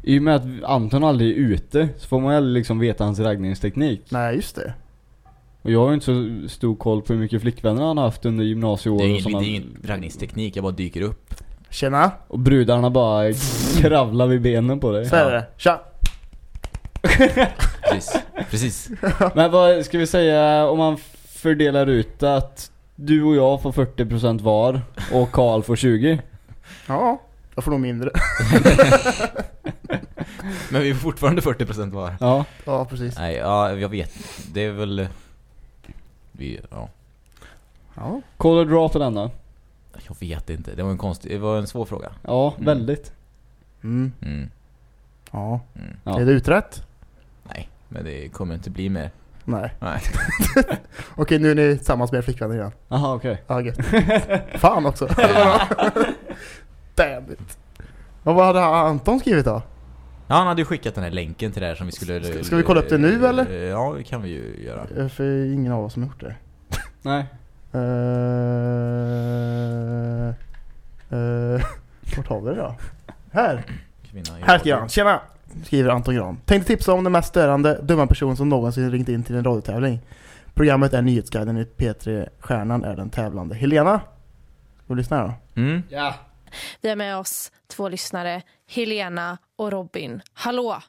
I och med att Anton aldrig är ute så får man ju aldrig liksom veta hans raggningsteknik. Nej, just det. Och jag har ju inte så stor koll på hur mycket flickvänner han har haft under gymnasieår Det är ingen, såna- det är ingen raggningsteknik, jag bara dyker upp. Tjena, Och brudarna bara kravlar vid benen på dig. så är det. Tja! Precis. Precis. Men vad ska vi säga om man fördelar ut att du och jag får 40% var och Karl får 20? Ja, jag får nog mindre. Men vi är fortfarande 40% var. Ja. Ja, precis. Nej, ja, jag vet. Det är väl... Vi, ja. Ja. Call or draw på den då? Jag vet inte. Det var en konstig, det var en svår fråga. Ja, Mm. väldigt. Mm. Mm. Ja. Mm. Ja. Är det utrett? Nej, men det kommer inte bli mer. Nej. Nej. Okej, nu är ni tillsammans med er flickvänner igen. Aha, okej. Ja, gött. Fan också. Damn it. Och vad hade Anton skrivit då? Ja, han hade ju skickat den här länken till det här som vi skulle... Ska- ska vi kolla upp det nu, eller? Ja, det kan vi ju göra. Eh, För ingen av oss som har gjort det. Nej. Uh, uh, vart har vi det då? Här! Kvinna Här skriver han. Tjena! Skriver Anton Gran. Tänkte tipsa om den mest störande, dumma person som någonsin ringt in till en radiotävling. Programmet är Nyhetsguiden i P3. Stjärnan är den tävlande. Helena? Ska vi lyssna då? Mm. Ja. Vi har med oss två lyssnare, Helena och Robin. Hallå!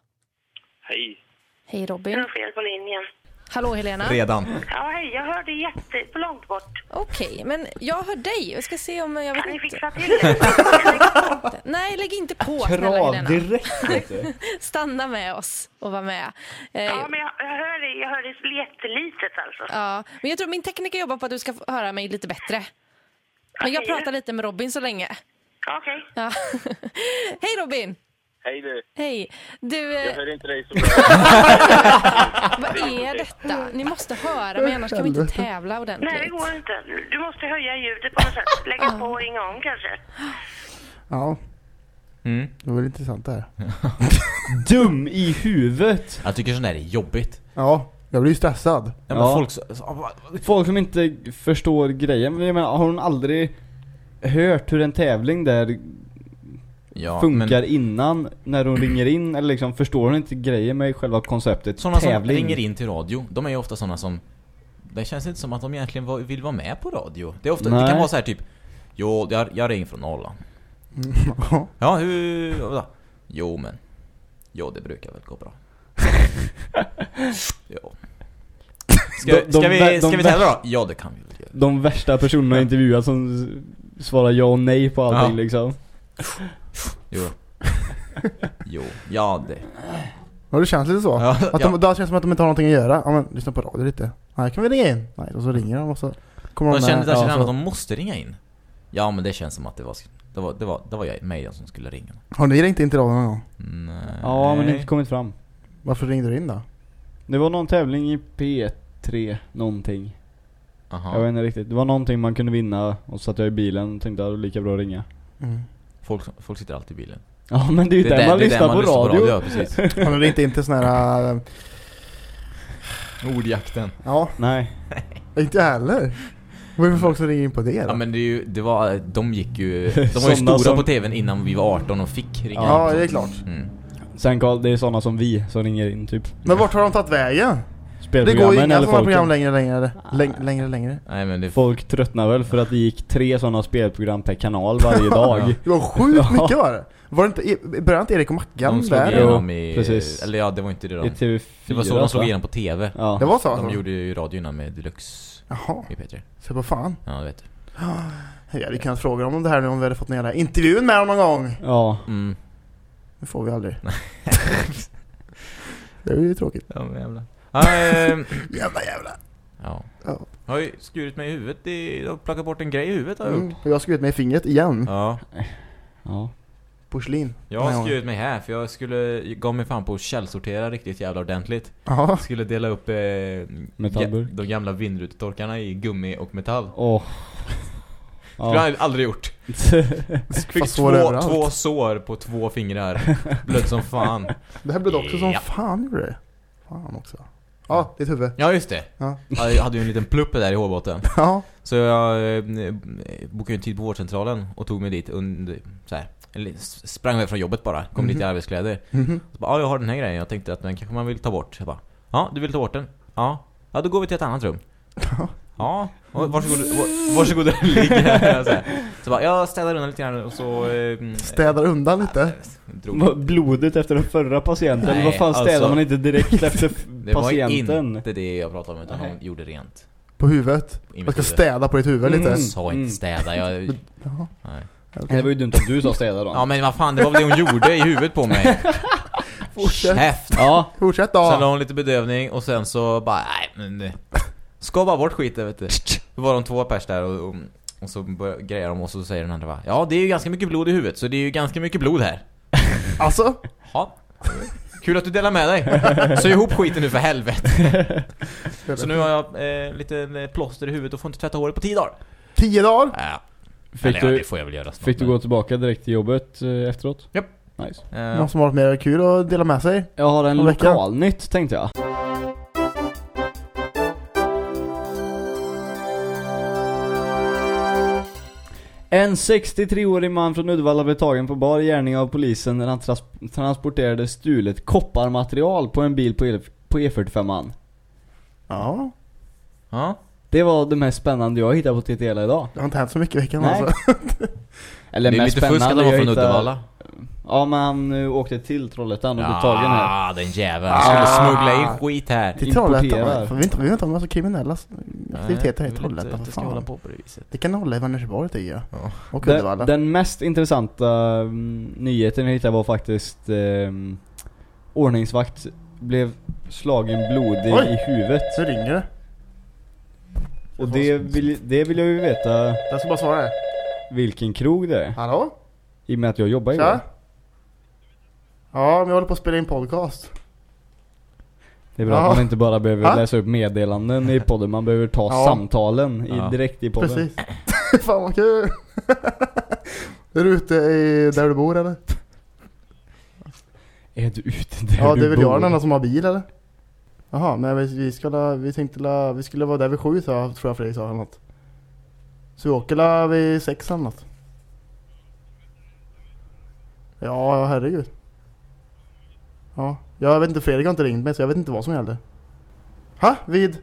Hej. Hej Det Robin. något fel på linjen. Hallå Helena. Redan. Ja, hej. Jag hörde jätte på långt bort. Okej, men jag hör dig. Jag ska se om jag vet Kan ni fixa till det? Nej, lägg inte på snälla Krav Helena. direkt vet du. Stanna med oss och var med. Eh, Ja, men jag, jag hör det. Jag hör det jättelitet alltså. ja. Men jag tror min tekniker jobbar på att du ska få höra mig lite bättre. Men jag pratar lite med Robin så länge. Okej. Ja. Hej Robin! Hej du. Hej! Du, Jag eh, hör inte dig så bra. vad är detta? Ni måste höra mig annars kan vi inte tävla ordentligt. Nej, det går inte. Du måste höja ljudet på något sätt. Lägga på och ringa om kanske. Ja, Mm. det var intressant det här. Dum i huvudet. Jag tycker sånt där är jobbigt. Ja, jag blir ju stressad. Ja, men Ja. folk... så- så- Folk som inte förstår grejen. Men jag menar, har hon aldrig hört hur en tävling där Ja, funkar men innan när hon ringer in? Eller liksom, förstår hon inte grejen med själva konceptet sådana som tävling? ringer in till radio, de är ju ofta sådana som... Det känns inte som att de egentligen vill vara med på radio. Det, är ofta, det kan vara så här typ... Jo, jag, jag ringer från Norrland. Ja. Hur... Jo, men... Jo, det brukar väl gå bra. jo. Ska, De- de ska vi, ska vi tävla då? Ja, det kan vi väl göra. De värsta personerna intervjuat som s- svarar ja och nej på allting Ja. liksom. Jo. Jo, ja det. Ja, det känns lite så. Ja, Att ja. de, det känns som att de inte har någonting att göra. Ja men lyssna på radio lite. Nej, kan vi ringa in? Nej, och så ringer de och så kommer De de känner, med. där känner Ja, att de måste ringa in. Ja, men det känns som att det var... Det var, det var, det var jag, mig som skulle ringa. har ni ringt in till radion någon gång? Nej. Ja, men inte kommit fram. Varför ringde du in då? Det var någon tävling i P3 någonting. Aha. Jag vet inte riktigt. Det var någonting man kunde vinna och så satt jag i bilen och tänkte att det var lika bra att ringa. Mm. Folk, folk sitter alltid i bilen. Ja men det är ju där, där- man det är lyssnar där på radio. Ja, precis. Har ni ringt in till sån här... äh, Ordjakten. Ja, Nej. inte heller. Vad är det för folk som ringer in på det Ja då? men det är ju, det var, de gick ju, de var ju stora som- på tvn innan vi var 18 och fick ringa Ja, in. det är klart. Mm. Sen Carl, det är sådana som vi som ringer in typ. Men vart har de tagit vägen? Det går ju inga sådana program längre, längre, längre, längre, längre. Nej men det... Folk tröttnar väl för att det gick tre sådana spelprogram per kanal varje dag. Det var sjukt mycket var det. Var det inte, i- började inte Erik och Mackan De slog där? igenom i... precis. Eller ja, det var inte det I de... TV4 Det var så de slog igenom på tv. Ja. Det var så De alltså? gjorde ju radio innan med Deluxe Jaha, i P3. se på fan. Ja, det vet du. Jag hade kunnat fråga dem om det här nu om vi hade fått ner det intervjun med dem någon gång. Ja. Mm. Det får vi aldrig. det är ju tråkigt. Ja men jävlar. Ja, ehm, Jävla jävla. ja. Ja. Jag har ju skurit mig i huvudet i... Har plockat bort en grej i huvudet har jag Mm. gjort. Och jag har skurit mig i fingret igen. Ja. Ja. Porslin. Jag har skurit mig här för jag skulle... Gav mig fan på att källsortera riktigt jävla ordentligt. Ja. Jag skulle dela upp eh, de gamla vindrutetorkarna i gummi och metall. Åh. Skulle Ja. jag aldrig gjort. Fick två, två sår på två fingrar. Blödde som fan. Det här blev också som Ja. fan gjorde det. Fan också. Ja, ditt huvud. Ja just det. Ja. Ja, Jag hade ju en liten plupp där i hårbotten. Ja. Så jag eh, bokade en tid på vårdcentralen och tog mig dit under, så här, sprang iväg från jobbet bara, kom dit i Mhm. arbetskläder. Mhm. Så bara, ja jag har den här grejen, jag tänkte att den kanske man vill ta bort. Jag bara, ja du vill ta bort den? Ja. Ja då går vi till ett annat rum. Ja, och varsågod, var- varsågod ligg här. Så, bara, jag städar undan lite grann och så... Eh, Städar undan lite. drog Blodet efter den förra patienten, Nej, vad fan städar alltså- man inte direkt efter Det var patienten? inte det jag pratade om utan Nej. hon gjorde rent. På huvudet. Man ska huvud. städa på ditt huvud lite. Mm. Jag sa inte Mm. städa, jag... Nej. okej. Det var ju dumt att du sa städa då. Ja men vad fan, det var väl det hon gjorde i huvudet på mig. Fortsätt. Käft! Ja. Fortsätt Sen la då. hon lite bedövning och sen så bara, nej men... Ska bara bort skiten vet du. Då var de två pers där och, och, och så grejer de och så säger den andra bara, Ja det är ju ganska mycket blod i huvudet så det är ju ganska mycket blod här. Alltså? Ja. Kul att du delar med dig. Så ihop skiten nu för helvete. Så nu har jag eh, lite eh, plåster i huvudet och får inte tvätta håret på tio dagar. Tio dagar? Ja. Fick Eller, ja, du, det får jag väl göra snart. fick du gå tillbaka direkt till jobbet eh, efteråt? Nice. Eh, Någon som har något mer kul att dela med sig? Jag har en lokalnytt tänkte jag. En 63-årig man från Uddevalla blev tagen på bar gärning av polisen när han trans- transporterade stulet kopparmaterial på en bil på, E- på E45an. Ja. ja. Det var det mest spännande jag hittade på TTL idag. Det har inte hänt så mycket i veckan Nej. alltså. Eller det är mest lite fusk att spännande han var från hittade- Uddevalla. Ja men han uh, åkte till Trollhättan och blev tagen här. Ja, den jäveln. Han skulle Ah. smuggla in skit här. Till Trollhättan. För Vi vill inte, vill inte ha massa kriminella aktiviteter här i Trollhättan. det ska hålla på på det viset. Det kan hålla i Vänersborg tycker jag. Ja. Och Uddevalla. Den, den mest intressanta mm, nyheten jag hittade var faktiskt ehm, ordningsvakt blev slagen blodig Oj. i huvudet. Så ringer det. Och det vill, det vill jag ju veta Jag ska bara svara här. vilken krog det är. Hallå? I och med att jag jobbar Tja? igår. Ja, men jag håller på att spela in podcast. Det är bra Ja. att man inte bara behöver Ha? läsa upp meddelanden i podden, man behöver ta Ja. samtalen i, direkt i podden. Precis. Fan vad kul! är du ute i, där du bor eller? Är du ute där Ja, du det är väl bor? jag den enda som har bil eller? Jaha, men vi, vi, ska la, vi tänkte la, vi skulle vara där vid sju sa, tror jag Fredrik sa eller något. Så vi åker la vid sex eller något. Ja, herregud. Ja, jag vet inte, Fredrik har inte ringt mig så jag vet inte vad som gällde. Ha? Vid?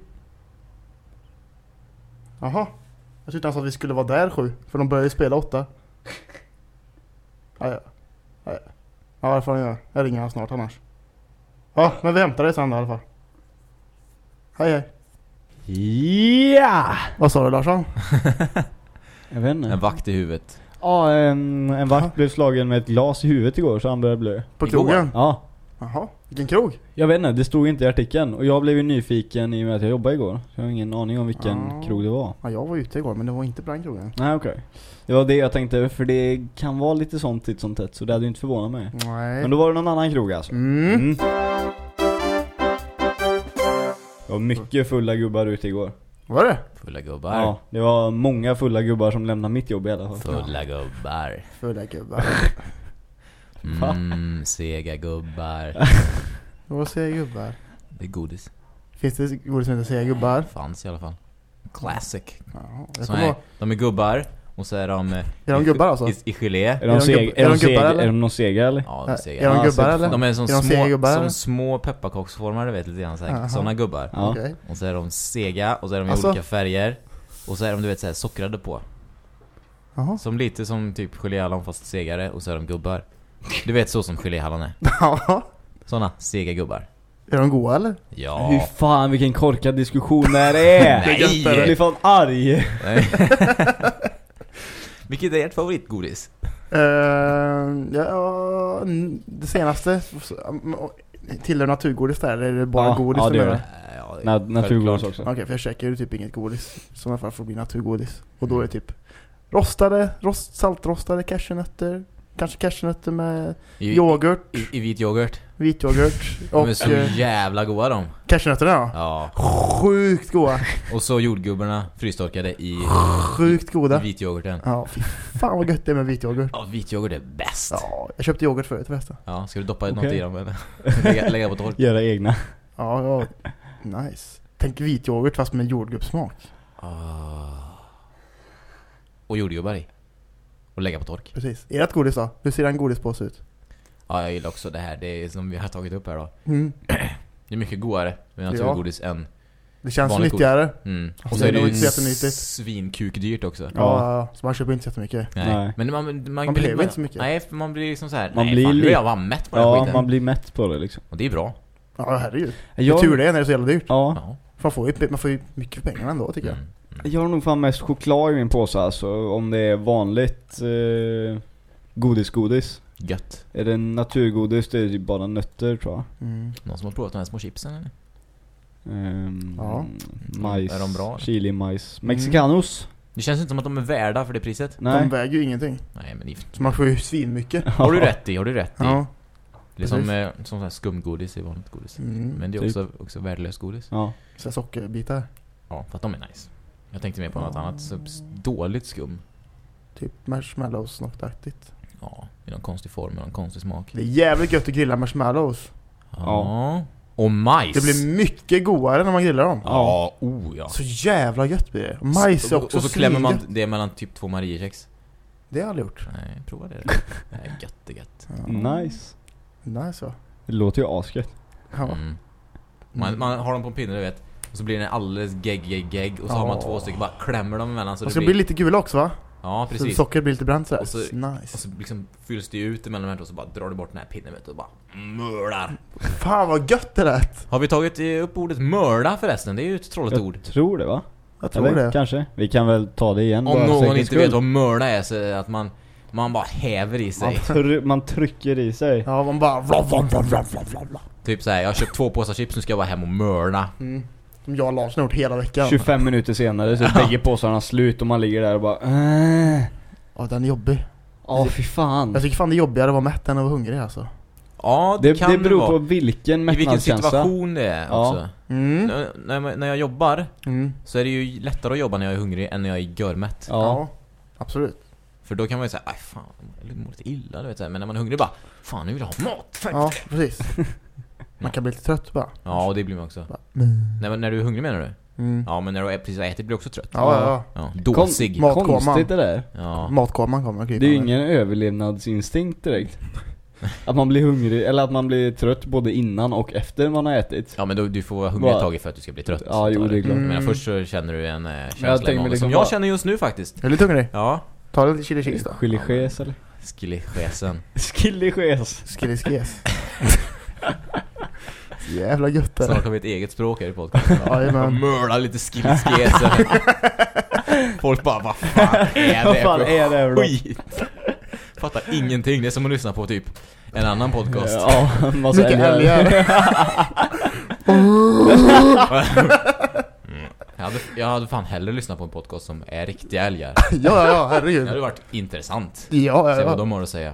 Jaha. Jag tyckte han sa att vi skulle vara där sju, för de börjar ju spela åtta. Ja, ja. Ja, det får jag göra. Jag ringer han snart annars. Ja, men vi hämtar dig sen då, i alla fall. Hej hej. Ja! Vad sa du Larsson? Jag vet inte. En vakt i huvudet. Ja, en, en vakt blev slagen med ett glas i huvudet igår så han började blöda. På krogen? Ja. Jaha, vilken krog? Jag vet inte, det stod inte i artikeln. Och jag blev ju nyfiken i och med att jag jobbade igår. Så jag har ingen aning om vilken Ah. krog det var. Ja, jag var ute igår men det var inte den krogen. Nej okej. Det var det jag tänkte, för det kan vara lite sånt titt som tätt. Så det hade ju inte förvånat mig. Nej. Men då var det någon annan krog alltså. Mm. Mm. Det var mycket fulla gubbar ute igår. Var det? Fulla gubbar. Ja, det var många fulla gubbar som lämnade mitt jobb i alla fall. Fulla gubbar. Fulla gubbar. Mm, sega gubbar. Vad säger gubbar? Det är godis. Finns det godis som heter säga gubbar? Fanns i alla fall. Classic. Ja, jag Så kommer nej, ihåg. de är gubbar och så är de... eh, Är de gubbar alltså? I, i gelé. Är de, de seg, gubb- är, är de de gubbar, seg, eller? är de någon sega eller? Ja, de Är är sega. de Ja, gubbar eller? De är som Är de sega små, gubbar, som små pepparkaksformar, du vet lite grann Aha. såhär. Såna gubbar. Ja. Okej. Och så är de sega och så är de i Alltså? olika färger. Och så är de du vet såhär sockrade på. Jaha. Som lite som typ geléhallon fast segare och så är de gubbar. Du vet så som geléhallon är. Ja. Såna sega gubbar. Är de goda eller? Ja. Hur fan vilken korkad diskussion det här är! Nej! Jag blir fan arg! Nej. Vilket är ert favoritgodis? Uh, ja, det senaste tillhör naturgodis där, eller är det bara Ja, godis ja, det gör det. Ja, det är Na- naturgodis också. Okej, för jag käkar ju typ inget godis som i alla fall får bli naturgodis. Och då är det typ rostade, rost, saltrostade cashewnötter, kanske cashewnötter med I, yoghurt, i, I vit yoghurt. vityoghurt De och är så eh, jävla goda de. cashewnötterna ja. Ja. Sjukt goda, Och så jordgubbarna frystorkade i, sjukt i goda. vityoghurten. Ja, fy fan vad gött det är med vityoghurt. Ja, vityoghurt är bäst. Ja. Ja, jag köpte yoghurt förut förresten. ska du doppa något Okej. i dem eller? lägga, lägga på tork? Göra egna. Ja, ja, nice. Tänk vityoghurt fast med jordgubbssmak. Ah. Och jordgubbar i. Och lägga på tork. Precis. Ert godis då? Hur ser en godispåse ut? Ja, jag gillar också det här. Det är som vi har tagit upp här då. Mm. Det är mycket godare med Ja. naturgodis än... Det känns nyttigare. Mm. Alltså, Och så det är det ju svinkukdyrt också. Ja. Ja. så man köper inte så jättemycket. Nej. Nej. Men man, man, Man behöver inte så mycket. Nej, för man blir liksom så här. Man nej, blir fan, li- jag bara mätt på den Ja, skiten. man blir mätt på det liksom. Och det är bra. Ja, herregud. Jag, Hur tur det är när det är så jävla dyrt. Ja. Ja. Man får ju, man får ju mycket för pengarna ändå tycker. Mm. Jag har nog fan mest choklad i min påse alltså. Om det är vanligt eh, godis-godis. Gött. Är det naturgodis, det är ju bara nötter tror jag. Mm. Någon som har provat de här små chipsen eller? Ehm, Ja. Majs, Är de bra? chili, majs. Mexicanos? Det känns inte som att de är värda för det priset. Nej. De väger ju ingenting. Nej men det Så man får ju svinmycket. har du rätt i, har du rätt i. Ja. Det är som, precis. eh, som sån här skumgodis i vanligt godis. Mm. Men det är Typ. också, också värdelöst godis. Ja. Så här sockerbitar. Ja, för att de är nice. Jag tänkte mer på något annat så dåligt skum. Typ marshmallows något aktigt. Ja, i någon konstig form, i någon konstig smak. Det är jävligt gött att grilla marshmallows. Ja. Och majs. Det blir mycket godare när man grillar dem. Ja, oh ja. Så jävla gött blir det. Majs är och, också och så klämmer man svingött. det mellan typ två Mariekex. Det har jag aldrig gjort. Nej, prova det. Det är gött, det är gött. Nice. Nice va? Det låter ju asgött. Ja. Mm. Man, man har dem på en pinne, du vet. Och så blir den alldeles gegg, gegg, gegg. Och så har man två stycken, bara klämmer dem emellan så Och det ska blir... bli lite gula också va? Ja, Så precis. sockret blir lite bränt sådär. Och så- Och nice. så liksom fylls det ut emellan varandra och så bara drar du bort den här pinnen vet du, och bara mölar. Fan vad gött det lät. Har vi tagit eh, upp ordet mörda förresten? Det är ju ett trolligt ord. Jag tror det va? Jag tror Eller det. kanske. Vi kan väl ta det igen Om någon inte skull. vet vad mörda är så är det att man, man bara häver i Man, sig. try- man trycker i sig. Ja, man bara... Vla, vla, vla. Typ såhär, jag har köpt två påsar chips, nu ska jag vara hem och mörda. Mm. Som jag har gjort hela veckan. 25 minuter senare så är bägge påsarna slut och man ligger där och bara äh. Ja, den är jobbig. Ja fy fan. Jag tycker fan det är jobbigare att vara mätt än att vara hungrig alltså. Ja, det, Det, kan det beror vara. på vilken I vilken situation det är Ja. också. Mm. När, när, jag jobbar Mm. så är det ju lättare att jobba när jag är hungrig än när jag är görmätt. Ja. Ja. Absolut. För då kan man ju säga, aj fan, jag mår lite illa du vet så här. Men när man är hungrig bara, fan nu vill jag ha mat. Ja, precis. Man kan bli lite trött bara. Ja, och det blir man också. Bara, När, när du är hungrig menar du? Mm. Ja, men när du är precis har ätit blir du också trött. Ja, ja, Ja, dåsig. Matkoman. Konstigt det där. ja. Matkoman kommer Det är ju ingen överlevnadsinstinkt direkt. Att man blir hungrig, eller att man blir trött både innan och efter man har ätit. Ja men då, du får vara hungrig ett tag för att du ska bli trött. Ja, jo, det är klart. Men Mm. först så känner du en eh, känsla magen liksom som jag bara- känner just nu faktiskt. Är du lite hungrig? Ja. Ta lite chili cheese då. Chiliches eller? Skillichesen. Skilliches. Skilliskes. Jävla gött är Snart det. har vi ett eget språk här i podcasten. Möla lite skilliskesen. Folk bara, vad fan är det fan för är det för skit? Fattar ingenting. Det är som att lyssna på typ en annan podcast. Ja, massa älgar. Jag, hade, jag hade fan hellre lyssnat på en podcast som är riktiga älgar. Ja, ja, ja, Det herregud. hade varit intressant. Ja, ja, Se vad ja. de har att säga.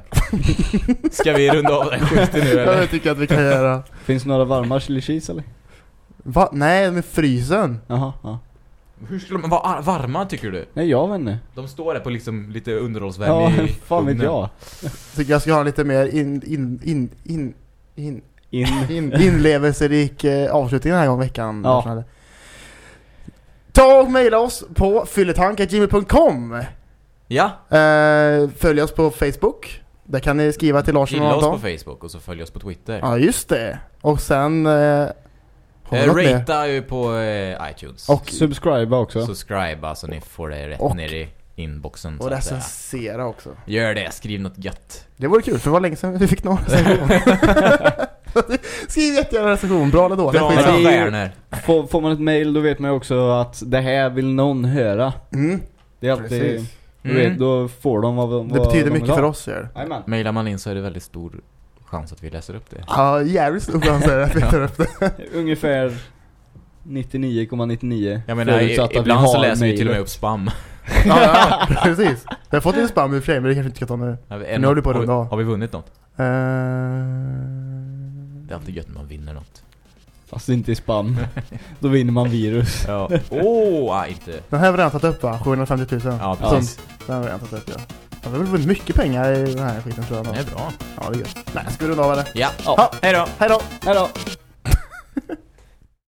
Ska vi runda av den skiten nu Ja, eller? det tycker jag att vi kan göra. Finns det några varma chilichis eller? Va? Nej, med frysen. Jaha, ja. Hur skulle de vara varma tycker du? Nej jag vet inte. De står där på liksom lite underhållsvärme Ja, fan vet jag. Tycker jag ska ha lite mer in, in, in, in, in, In. in, inlevelserik eh, avslutning den här gången veckan. Ja. Och mejla oss på fylletank.gmail.com Ja, eh, Följ oss på Facebook. Där kan ni skriva till Larsson och gilla oss på. Facebook och så följ oss på Twitter. Ja, just det. Och sen... Eh, Eh? Rata ju på eh, iTunes. Och, Subscribe också. Subscribe så ni får det rätt Och- ner i inboxen och recensera också. Gör det, skriv något gött. Det vore kul, för det var länge sedan vi fick någon recension. Skriv jättegärna en recension, bra eller dålig. Bra stjärnor. Får, får man ett mail då vet man ju också att det här vill någon höra. Mm, Det är alltid, precis. du Mm. vet, då får de vad, vad Det betyder de mycket för oss. Det. Jajamän. Mailar man in så är det väldigt stor chans att vi läser upp det. Ja, jävligt stor chans är det att vi tar upp det. Ungefär 99,99 Jag menar, i, förutsatt att vi ibland så har läser vi till och med upp spam. Ja, ja, precis. Vi har fått lite spam i och för sig, men det kanske inte ska ta nu. En, Nu håller du på har, runda har vi vunnit något? Eh, Det är alltid gött när man vinner något. Fast det inte är spam. Då vinner man virus. Ja. Åh, oh, inte. Den här har vi redan tagit upp va? 750 000. Ja, Som- precis. Den har vi redan tagit upp ja. Ja, vi har väl vunnit mycket pengar i den här skiten tror jag. Det är bra. Ja, det är gött. Nej, ska vi runda av eller? Ja. Ja. Hej då. Hej då! Hejdå!